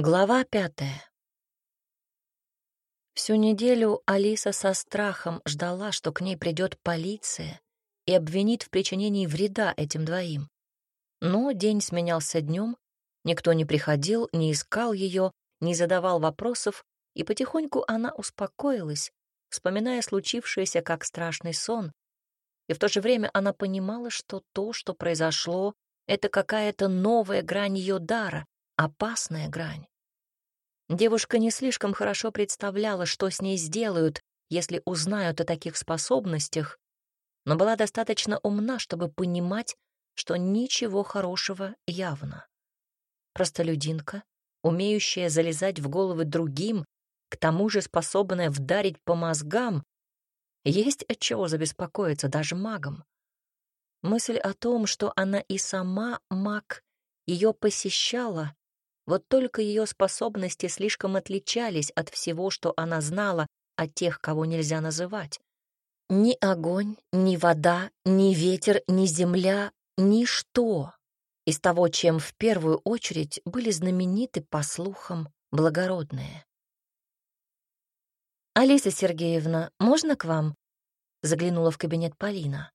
Глава пятая. Всю неделю Алиса со страхом ждала, что к ней придет полиция и обвинит в причинении вреда этим двоим. Но день сменялся днем, никто не приходил, не искал ее, не задавал вопросов, и потихоньку она успокоилась, вспоминая случившееся как страшный сон, и в то же время она понимала, что то, что произошло, это какая-то новая грань ее дара, опасная грань. Девушка не слишком хорошо представляла, что с ней сделают, если узнают о таких способностях, но была достаточно умна, чтобы понимать, что ничего хорошего явно. Простолюдинка, умеющая залезать в головы другим, к тому же способная вдарить по мозгам, есть от чего забеспокоиться даже магам. Мысль о том, что она и сама маг, ее посещала, вот только ее способности слишком отличались от всего, что она знала о тех, кого нельзя называть. Ни огонь, ни вода, ни ветер, ни земля, ничто из того, чем в первую очередь были знамениты, по слухам, благородные. «Алиса Сергеевна, можно к вам?» — заглянула в кабинет Полина.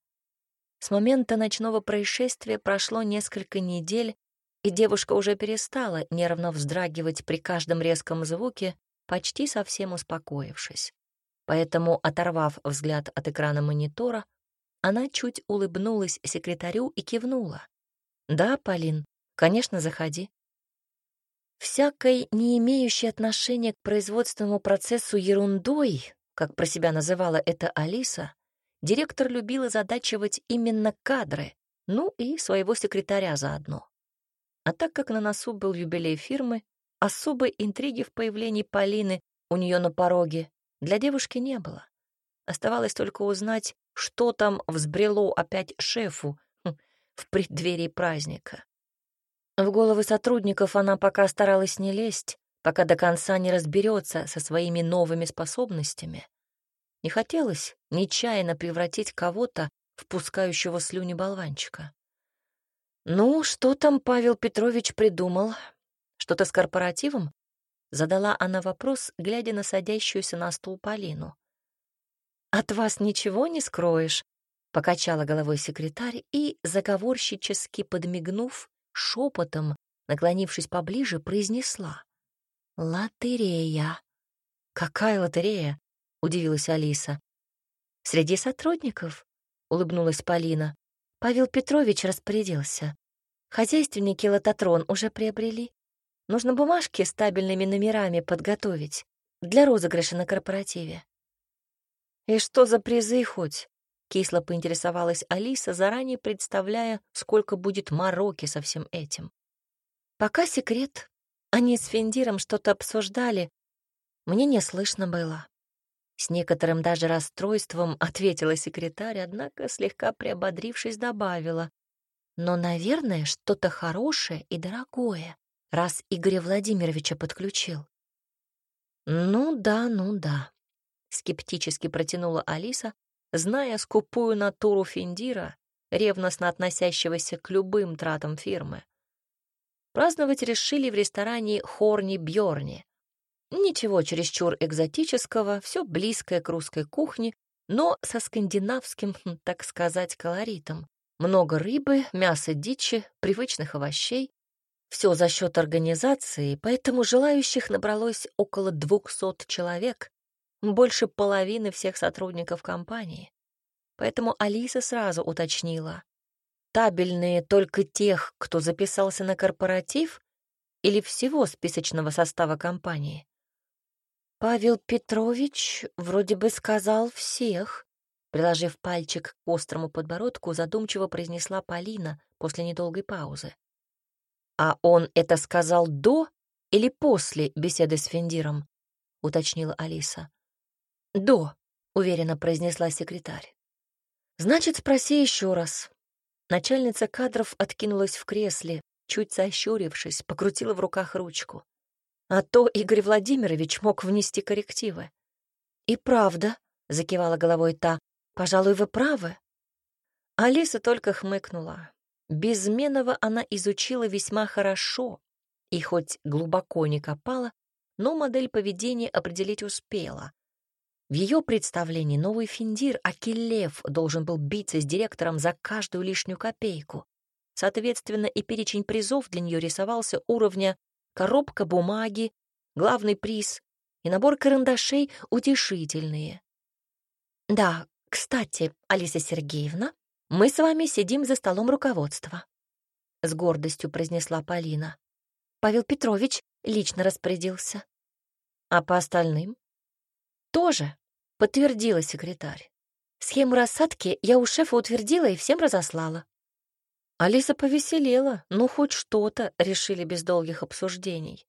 С момента ночного происшествия прошло несколько недель, и девушка уже перестала нервно вздрагивать при каждом резком звуке, почти совсем успокоившись. Поэтому, оторвав взгляд от экрана монитора, она чуть улыбнулась секретарю и кивнула. «Да, Полин, конечно, заходи». Всякой, не имеющей отношения к производственному процессу ерундой, как про себя называла это Алиса, директор любила задачивать именно кадры, ну и своего секретаря заодно. А так как на носу был юбилей фирмы, особой интриги в появлении Полины у нее на пороге для девушки не было. Оставалось только узнать, что там взбрело опять шефу хм, в преддверии праздника. В головы сотрудников она пока старалась не лезть, пока до конца не разберется со своими новыми способностями. Не хотелось нечаянно превратить кого-то в пускающего слюни болванчика. «Ну, что там Павел Петрович придумал? Что-то с корпоративом?» Задала она вопрос, глядя на садящуюся на стул Полину. «От вас ничего не скроешь?» — покачала головой секретарь и, заговорщически подмигнув, шепотом, наклонившись поближе, произнесла. «Лотерея». «Какая лотерея?» — удивилась Алиса. «Среди сотрудников?» — улыбнулась Полина. Павел Петрович распорядился. Хозяйственники лототрон уже приобрели. Нужно бумажки с табельными номерами подготовить для розыгрыша на корпоративе. «И что за призы хоть?» — кисло поинтересовалась Алиса, заранее представляя, сколько будет мороки со всем этим. «Пока секрет. Они с Финдиром что-то обсуждали. Мне не слышно было. С некоторым даже расстройством ответила секретарь, однако, слегка приободрившись, добавила. Но, наверное, что-то хорошее и дорогое, раз Игоря Владимировича подключил. Ну да, ну да, скептически протянула Алиса, зная скупую натуру Финдира, ревностно относящегося к любым тратам фирмы. Праздновать решили в ресторане Хорни Бьорни, Ничего чересчур экзотического, все близкое к русской кухне, но со скандинавским, хм, так сказать, колоритом. Много рыбы, мяса дичи, привычных овощей. Все за счет организации, поэтому желающих набралось около двухсот человек, больше половины всех сотрудников компании. Поэтому Алиса сразу уточнила. Табельные только тех, кто записался на корпоратив, или всего списочного состава компании? Павел Петрович вроде бы сказал всех. Приложив пальчик к острому подбородку, задумчиво произнесла Полина после недолгой паузы. «А он это сказал до или после беседы с Финдиром?» — уточнила Алиса. «До», — уверенно произнесла секретарь. «Значит, спроси еще раз». Начальница кадров откинулась в кресле, чуть сощурившись, покрутила в руках ручку. А то Игорь Владимирович мог внести коррективы. «И правда», — закивала головой та, — «пожалуй, вы правы». Алиса только хмыкнула. Безменного она изучила весьма хорошо и хоть глубоко не копала, но модель поведения определить успела. В ее представлении новый Финдир Акилев должен был биться с директором за каждую лишнюю копейку. Соответственно, и перечень призов для нее рисовался уровня коробка бумаги, главный приз и набор карандашей утешительные. «Да, кстати, Алиса Сергеевна, мы с вами сидим за столом руководства», — с гордостью произнесла Полина. Павел Петрович лично распорядился. А по остальным? Тоже, подтвердила секретарь. Схему рассадки я у шефа утвердила и всем разослала. Алиса повеселела, ну хоть что-то решили без долгих обсуждений.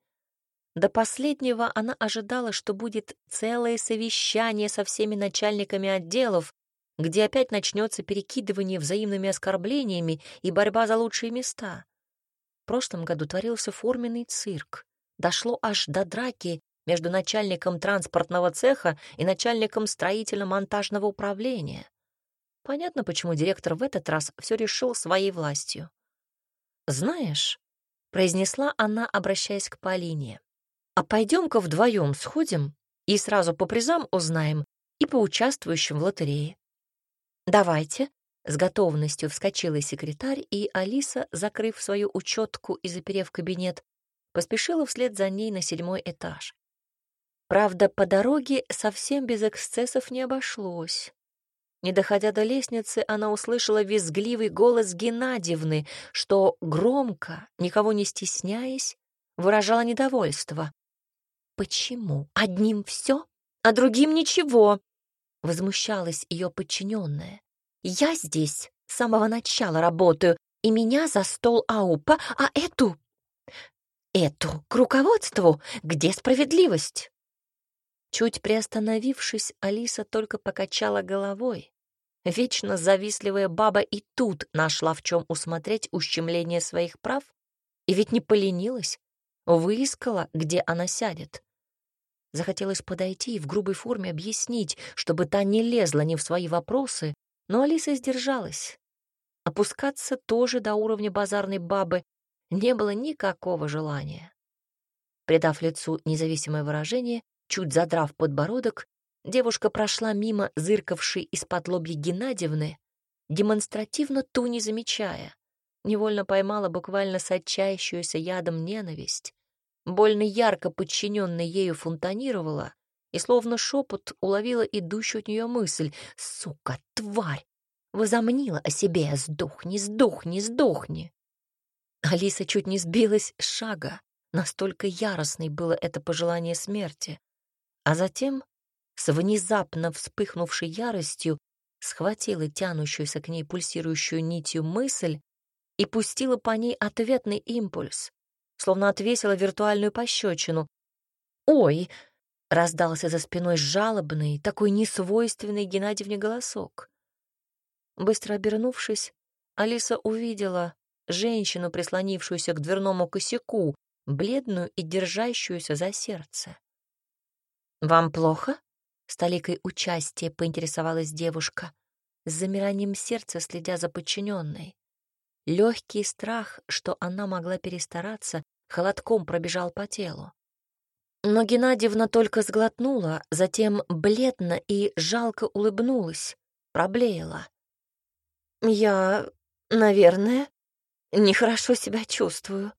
До последнего она ожидала, что будет целое совещание со всеми начальниками отделов, где опять начнется перекидывание взаимными оскорблениями и борьба за лучшие места. В прошлом году творился форменный цирк. Дошло аж до драки между начальником транспортного цеха и начальником строительно-монтажного управления. Понятно, почему директор в этот раз все решил своей властью. «Знаешь», — произнесла она, обращаясь к Полине, «а пойдем-ка вдвоем сходим и сразу по призам узнаем и по участвующим в лотерее». «Давайте», — с готовностью вскочила секретарь, и Алиса, закрыв свою учетку и заперев кабинет, поспешила вслед за ней на седьмой этаж. Правда, по дороге совсем без эксцессов не обошлось. Не доходя до лестницы, она услышала визгливый голос Геннадьевны, что громко, никого не стесняясь, выражала недовольство. «Почему одним все, а другим ничего?» — возмущалась ее подчиненная. «Я здесь с самого начала работаю, и меня за стол АУПа, а эту... эту к руководству, где справедливость?» Чуть приостановившись, Алиса только покачала головой. Вечно завистливая баба и тут нашла в чем усмотреть ущемление своих прав, и ведь не поленилась, выискала, где она сядет. Захотелось подойти и в грубой форме объяснить, чтобы та не лезла ни в свои вопросы, но Алиса сдержалась. Опускаться тоже до уровня базарной бабы не было никакого желания. Придав лицу независимое выражение, Чуть задрав подбородок, девушка прошла мимо зыркавшей из-под лобья Геннадьевны, демонстративно ту не замечая. Невольно поймала буквально сочащуюся ядом ненависть. Больно ярко подчиненная ею фонтанировала и словно шепот уловила идущую от нее мысль «Сука, тварь! Возомнила о себе! Сдохни, сдохни, сдохни!» Алиса чуть не сбилась с шага. Настолько яростной было это пожелание смерти а затем с внезапно вспыхнувшей яростью схватила тянущуюся к ней пульсирующую нитью мысль и пустила по ней ответный импульс, словно отвесила виртуальную пощечину. «Ой!» — раздался за спиной жалобный, такой несвойственный Геннадьевне голосок. Быстро обернувшись, Алиса увидела женщину, прислонившуюся к дверному косяку, бледную и держащуюся за сердце. «Вам плохо?» — с толикой участия поинтересовалась девушка, с замиранием сердца следя за подчиненной. Легкий страх, что она могла перестараться, холодком пробежал по телу. Но Геннадьевна только сглотнула, затем бледно и жалко улыбнулась, проблеяла. «Я, наверное, нехорошо себя чувствую».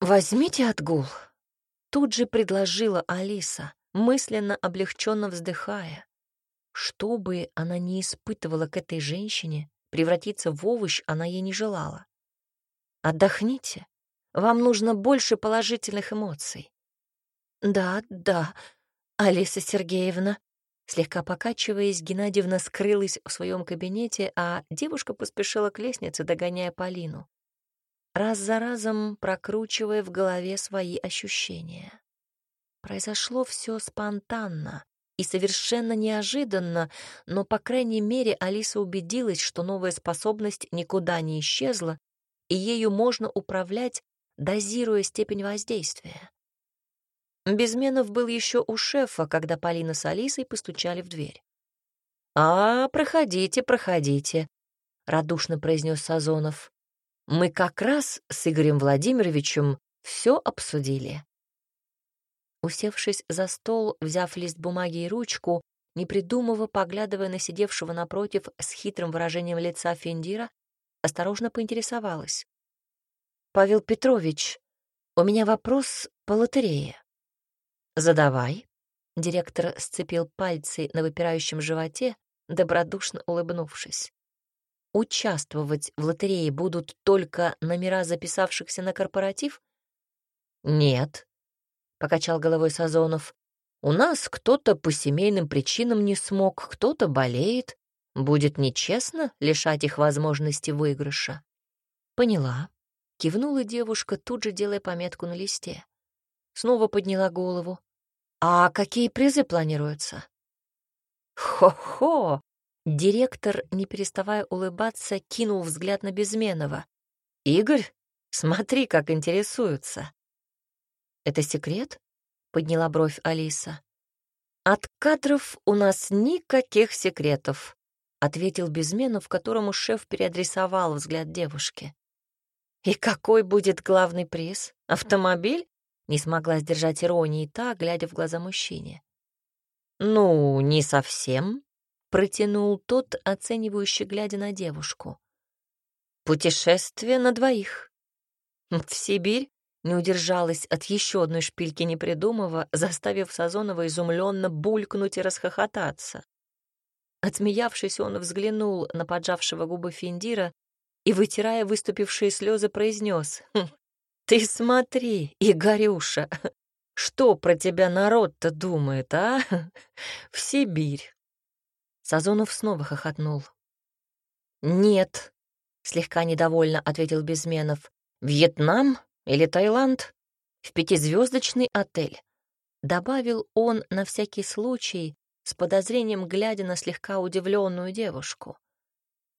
«Возьмите отгул», — тут же предложила Алиса мысленно облегченно вздыхая. Что бы она ни испытывала к этой женщине, превратиться в овощ она ей не желала. Отдохните. Вам нужно больше положительных эмоций. Да, да, Алиса Сергеевна. Слегка покачиваясь, Геннадьевна скрылась в своем кабинете, а девушка поспешила к лестнице, догоняя Полину. Раз за разом прокручивая в голове свои ощущения. Произошло все спонтанно и совершенно неожиданно, но, по крайней мере, Алиса убедилась, что новая способность никуда не исчезла, и ею можно управлять, дозируя степень воздействия. Безменов был еще у шефа, когда Полина с Алисой постучали в дверь. «А, проходите, проходите», — радушно произнес Сазонов. «Мы как раз с Игорем Владимировичем все обсудили. Усевшись за стол, взяв лист бумаги и ручку, не придумывая, поглядывая на сидевшего напротив с хитрым выражением лица Финдира, осторожно поинтересовалась. «Павел Петрович, у меня вопрос по лотерее». «Задавай». Директор сцепил пальцы на выпирающем животе, добродушно улыбнувшись. «Участвовать в лотерее будут только номера записавшихся на корпоратив?» «Нет», — покачал головой Сазонов. «У нас кто-то по семейным причинам не смог, кто-то болеет. Будет нечестно лишать их возможности выигрыша». «Поняла», — кивнула девушка, тут же делая пометку на листе. Снова подняла голову. «А какие призы планируются?» «Хо-хо!» Директор, не переставая улыбаться, кинул взгляд на Безменова. «Игорь, смотри, как интересуются!» «Это секрет?» — подняла бровь Алиса. «От кадров у нас никаких секретов», — ответил Безменов, которому шеф переадресовал взгляд девушки. «И какой будет главный приз? Автомобиль?» — не смогла сдержать иронии та, глядя в глаза мужчине. «Ну, не совсем», — протянул тот, оценивающий, глядя на девушку. «Путешествие на двоих. В Сибирь не удержалась от еще одной шпильки непридумого, заставив Сазонова изумленно булькнуть и расхохотаться. Отсмеявшись, он взглянул на поджавшего губы Финдира и, вытирая выступившие слезы, произнес: «Хм, «Ты смотри, Игорюша, что про тебя народ-то думает, а? В Сибирь!» Сазонов снова хохотнул. «Нет», — слегка недовольно ответил Безменов, «Вьетнам или Таиланд? В пятизвездочный отель. Добавил он на всякий случай, с подозрением глядя на слегка удивленную девушку.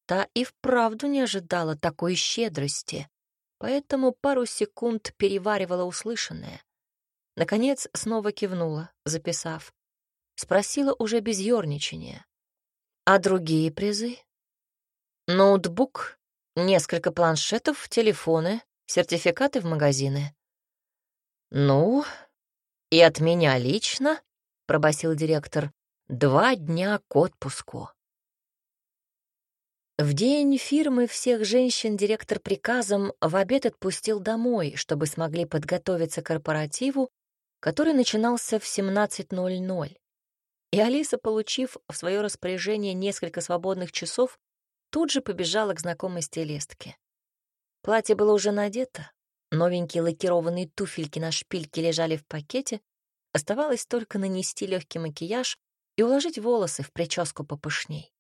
Та и вправду не ожидала такой щедрости, поэтому пару секунд переваривала услышанное. Наконец снова кивнула, записав. Спросила уже без ерничания. «А другие призы?» «Ноутбук, несколько планшетов, телефоны, сертификаты в магазины. «Ну, и от меня лично», — пробасил директор, — «два дня к отпуску». В день фирмы всех женщин директор приказом в обед отпустил домой, чтобы смогли подготовиться к корпоративу, который начинался в 17.00. И Алиса, получив в свое распоряжение несколько свободных часов, тут же побежала к знакомой стилистке. Платье было уже надето, новенькие лакированные туфельки на шпильке лежали в пакете, оставалось только нанести легкий макияж и уложить волосы в прическу попышней.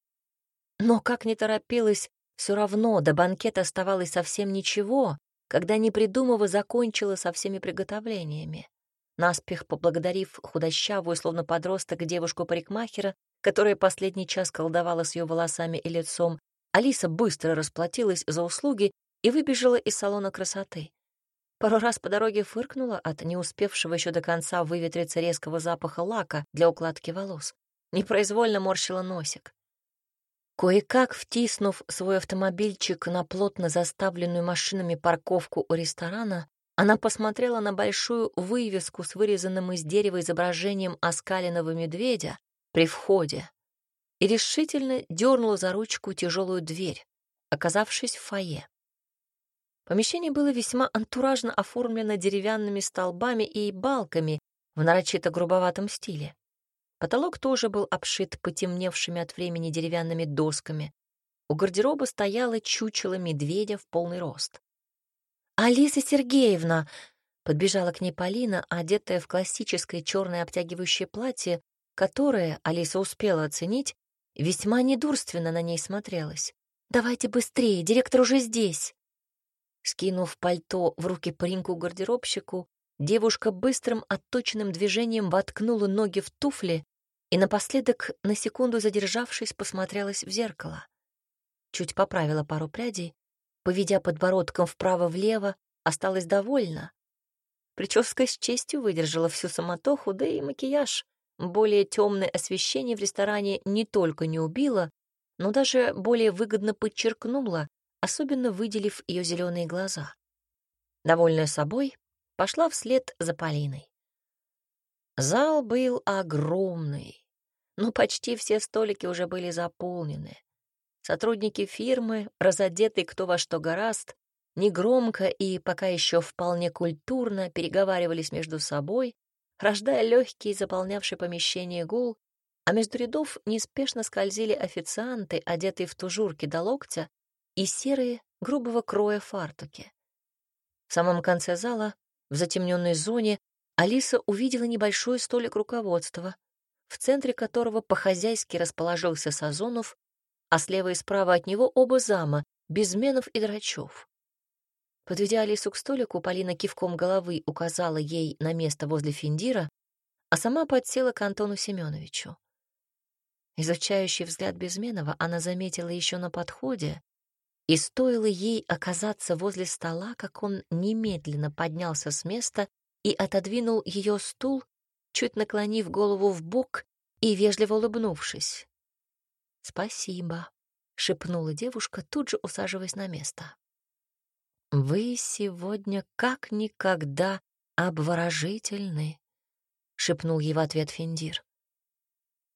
Но, как ни торопилась, все равно до банкета оставалось совсем ничего, когда, не придумывая, закончила со всеми приготовлениями. Наспех поблагодарив худощавую, словно подросток, девушку-парикмахера, которая последний час колдовала с ее волосами и лицом, Алиса быстро расплатилась за услуги и выбежала из салона красоты. Пару раз по дороге фыркнула от не успевшего еще до конца выветриться резкого запаха лака для укладки волос. Непроизвольно морщила носик. Кое-как втиснув свой автомобильчик на плотно заставленную машинами парковку у ресторана, она посмотрела на большую вывеску с вырезанным из дерева изображением оскаленного медведя при входе и решительно дернула за ручку тяжелую дверь, оказавшись в фойе. Помещение было весьма антуражно оформлено деревянными столбами и балками в нарочито грубоватом стиле. Потолок тоже был обшит потемневшими от времени деревянными досками. У гардероба стояла чучело медведя в полный рост. «Алиса Сергеевна!» — подбежала к ней Полина, одетая в классическое черное обтягивающее платье, которое, Алиса успела оценить, весьма недурственно на ней смотрелось. «Давайте быстрее, директор уже здесь!» Скинув пальто в руки пареньку-гардеробщику, девушка быстрым отточенным движением воткнула ноги в туфли и напоследок, на секунду задержавшись, посмотрелась в зеркало. Чуть поправила пару прядей, поведя подбородком вправо-влево, осталась довольна. Прическа с честью выдержала всю самотоху, да и макияж. Более темное освещение в ресторане не только не убило, но даже более выгодно подчеркнуло особенно выделив ее зеленые глаза. Довольная собой, пошла вслед за Полиной. Зал был огромный, но почти все столики уже были заполнены. Сотрудники фирмы, разодетые кто во что гораст, негромко и пока еще вполне культурно переговаривались между собой, рождая легкий заполнявший помещение гул, а между рядов неспешно скользили официанты, одетые в тужурки до локтя и серые, грубого кроя фартуки. В самом конце зала, в затемненной зоне, Алиса увидела небольшой столик руководства, в центре которого по-хозяйски расположился Сазонов, а слева и справа от него оба зама, Безменов и Драчев. Подведя Алису к столику, Полина кивком головы указала ей на место возле Финдира, а сама подсела к Антону Семеновичу. Изучающий взгляд Безменова она заметила еще на подходе, и стоило ей оказаться возле стола, как он немедленно поднялся с места и отодвинул ее стул, чуть наклонив голову в бок и вежливо улыбнувшись. «Спасибо», — шепнула девушка, тут же усаживаясь на место. «Вы сегодня как никогда обворожительны», — шепнул ей в ответ Финдир.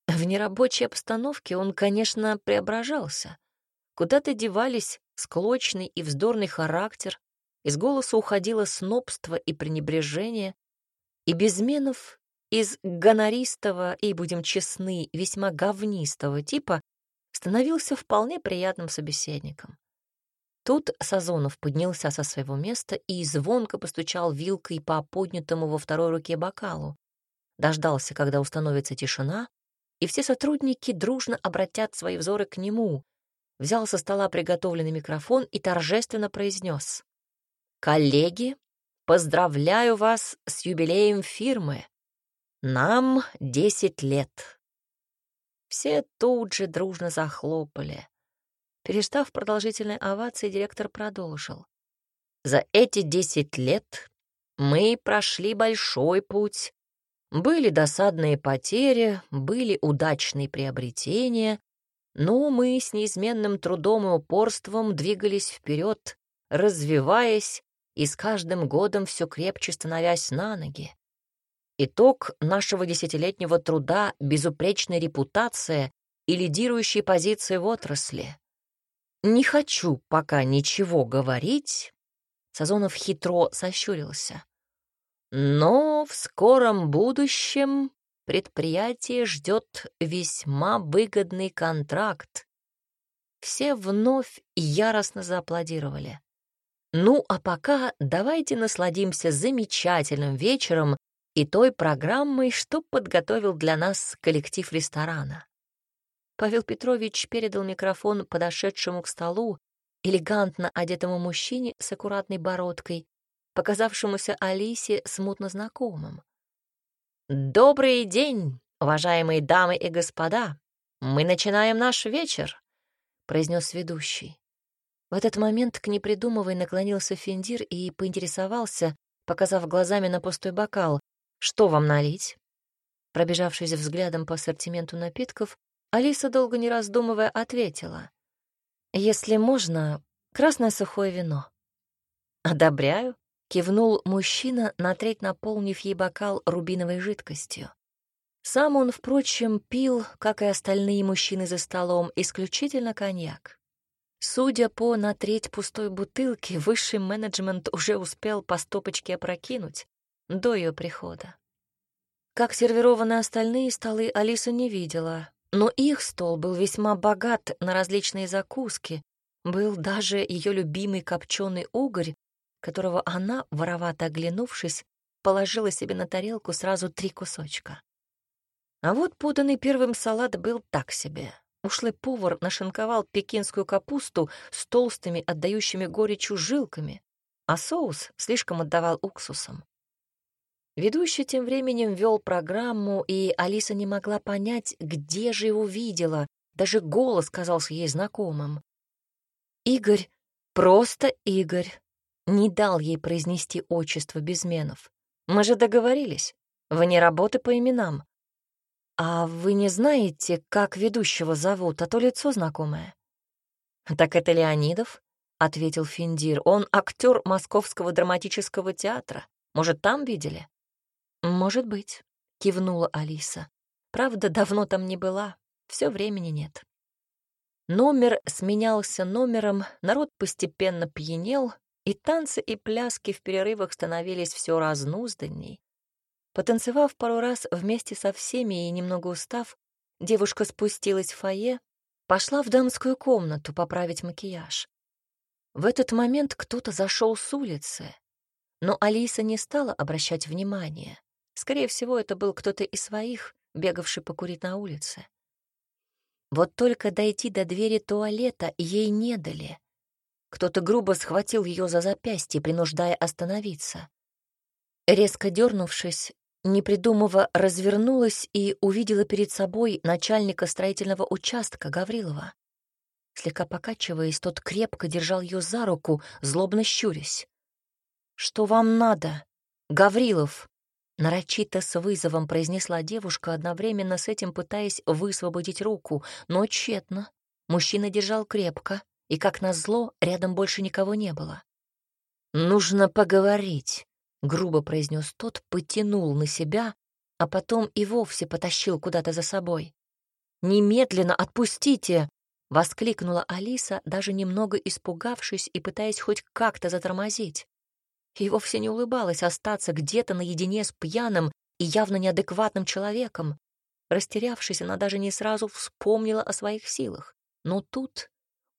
В нерабочей обстановке он, конечно, преображался. Куда-то девались склочный и вздорный характер, из голоса уходило снобство и пренебрежение, и Безменов из гонористого и, будем честны, весьма говнистого типа становился вполне приятным собеседником. Тут Сазонов поднялся со своего места и звонко постучал вилкой по поднятому во второй руке бокалу. Дождался, когда установится тишина, и все сотрудники дружно обратят свои взоры к нему, взял со стола приготовленный микрофон и торжественно произнес. «Коллеги, поздравляю вас с юбилеем фирмы. Нам десять лет». Все тут же дружно захлопали. Перестав продолжительной овации, директор продолжил. «За эти десять лет мы прошли большой путь. Были досадные потери, были удачные приобретения, но мы с неизменным трудом и упорством двигались вперед, развиваясь и с каждым годом все крепче становясь на ноги. Итог нашего десятилетнего труда — безупречная репутация и лидирующие позиции в отрасли. Не хочу пока ничего говорить. Сазонов хитро сощурился. Но в скором будущем предприятие ждет весьма выгодный контракт. Все вновь яростно зааплодировали. Ну, а пока давайте насладимся замечательным вечером и той программой, что подготовил для нас коллектив ресторана. Павел Петрович передал микрофон подошедшему к столу, элегантно одетому мужчине с аккуратной бородкой, показавшемуся Алисе смутно знакомым. «Добрый день, уважаемые дамы и господа! Мы начинаем наш вечер», — произнес ведущий. В этот момент к непридумывой наклонился Финдир и поинтересовался, показав глазами на пустой бокал, «Что вам налить?» Пробежавшись взглядом по ассортименту напитков, Алиса, долго не раздумывая, ответила. «Если можно, красное сухое вино». «Одобряю», Кивнул мужчина, на треть наполнив ей бокал рубиновой жидкостью. Сам он, впрочем, пил, как и остальные мужчины за столом, исключительно коньяк. Судя по на треть пустой бутылки, высший менеджмент уже успел по стопочке опрокинуть до ее прихода. Как сервированы остальные столы, Алиса не видела, но их стол был весьма богат на различные закуски. Был даже ее любимый копченый угорь которого она, воровато оглянувшись, положила себе на тарелку сразу три кусочка. А вот поданный первым салат был так себе. Ушлый повар нашинковал пекинскую капусту с толстыми, отдающими горечью жилками, а соус слишком отдавал уксусом. Ведущий тем временем вел программу, и Алиса не могла понять, где же его видела, даже голос казался ей знакомым. «Игорь, просто Игорь», не дал ей произнести отчество Безменов. Мы же договорились. Вне работы по именам. А вы не знаете, как ведущего зовут, а то лицо знакомое? Так это Леонидов, ответил Финдир. Он актер Московского драматического театра, Может, там видели?» «Может быть», — кивнула Алиса. «Правда, давно там не была, все времени нет». Номер сменялся номером, народ постепенно пьянел, и танцы и пляски в перерывах становились все разнузданней. Потанцевав пару раз вместе со всеми и немного устав, девушка спустилась в фойе, пошла в дамскую комнату поправить макияж. В этот момент кто-то зашел с улицы, но Алиса не стала обращать внимания. Скорее всего, это был кто-то из своих, бегавший покурить на улице. Вот только дойти до двери туалета ей не дали. Кто-то грубо схватил ее за запястье, принуждая остановиться. Резко дернувшись, не придумывая, развернулась и увидела перед собой начальника строительного участка Гаврилова. Слегка покачиваясь, тот крепко держал ее за руку, злобно щурясь. «Что вам надо, Гаврилов?» Нарочито с вызовом произнесла девушка, одновременно с этим пытаясь высвободить руку, но тщетно. Мужчина держал крепко, и, как назло, рядом больше никого не было. «Нужно поговорить», — грубо произнес тот, потянул на себя, а потом и вовсе потащил куда-то за собой. «Немедленно отпустите!» — воскликнула Алиса, даже немного испугавшись и пытаясь хоть как-то затормозить и вовсе не улыбалась остаться где-то наедине с пьяным и явно неадекватным человеком. Растерявшись, она даже не сразу вспомнила о своих силах. Но тут,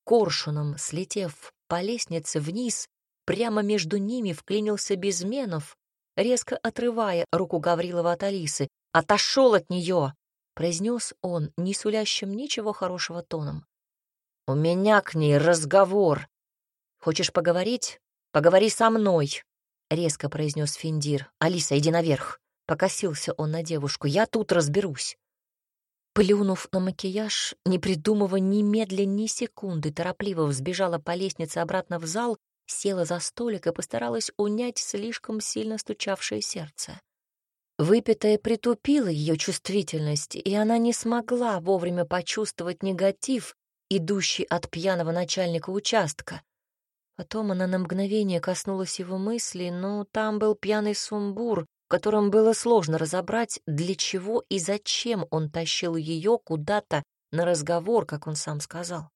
коршуном слетев по лестнице вниз, прямо между ними вклинился Безменов, резко отрывая руку Гаврилова от Алисы. «Отошел от нее!» — произнес он, не сулящим ничего хорошего тоном. «У меня к ней разговор. Хочешь поговорить? «Поговори со мной», — резко произнес Финдир. «Алиса, иди наверх». Покосился он на девушку. «Я тут разберусь». Плюнув на макияж, не придумывая ни медля, ни секунды, торопливо взбежала по лестнице обратно в зал, села за столик и постаралась унять слишком сильно стучавшее сердце. Выпитое притупило ее чувствительность, и она не смогла вовремя почувствовать негатив, идущий от пьяного начальника участка, Потом она на мгновение коснулась его мысли, но там был пьяный сумбур, котором было сложно разобрать, для чего и зачем он тащил ее куда-то на разговор, как он сам сказал.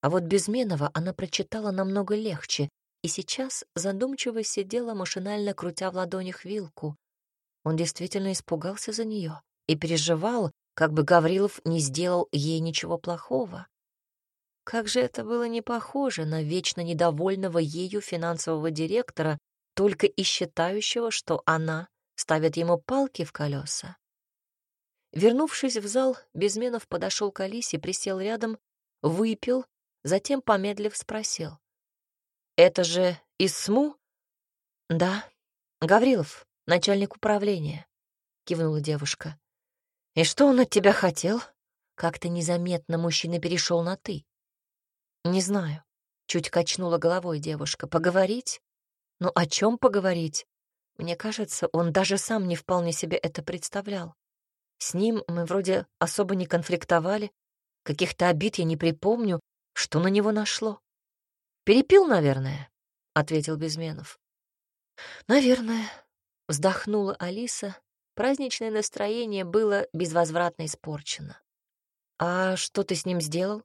А вот Безменова она прочитала намного легче, и сейчас задумчиво сидела, машинально крутя в ладонях вилку. Он действительно испугался за нее и переживал, как бы Гаврилов не сделал ей ничего плохого. Как же это было не похоже на вечно недовольного ею финансового директора, только и считающего, что она ставит ему палки в колеса. Вернувшись в зал, Безменов подошел к Алисе, присел рядом, выпил, затем, помедлив, спросил. «Это же из СМУ?» «Да. Гаврилов, начальник управления», — кивнула девушка. «И что он от тебя хотел?» Как-то незаметно мужчина перешел на «ты». «Не знаю», — чуть качнула головой девушка. «Поговорить? Ну, о чем поговорить? Мне кажется, он даже сам не вполне себе это представлял. С ним мы вроде особо не конфликтовали, каких-то обид я не припомню, что на него нашло. «Перепил, наверное», — ответил Безменов. «Наверное», — вздохнула Алиса. Праздничное настроение было безвозвратно испорчено. «А что ты с ним сделал?»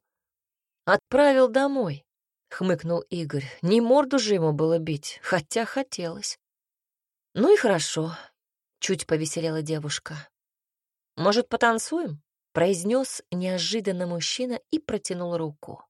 «Отправил домой», — хмыкнул Игорь. «Не морду же ему было бить, хотя хотелось». «Ну и хорошо», — чуть повеселела девушка. «Может, потанцуем?» — произнес неожиданно мужчина и протянул руку.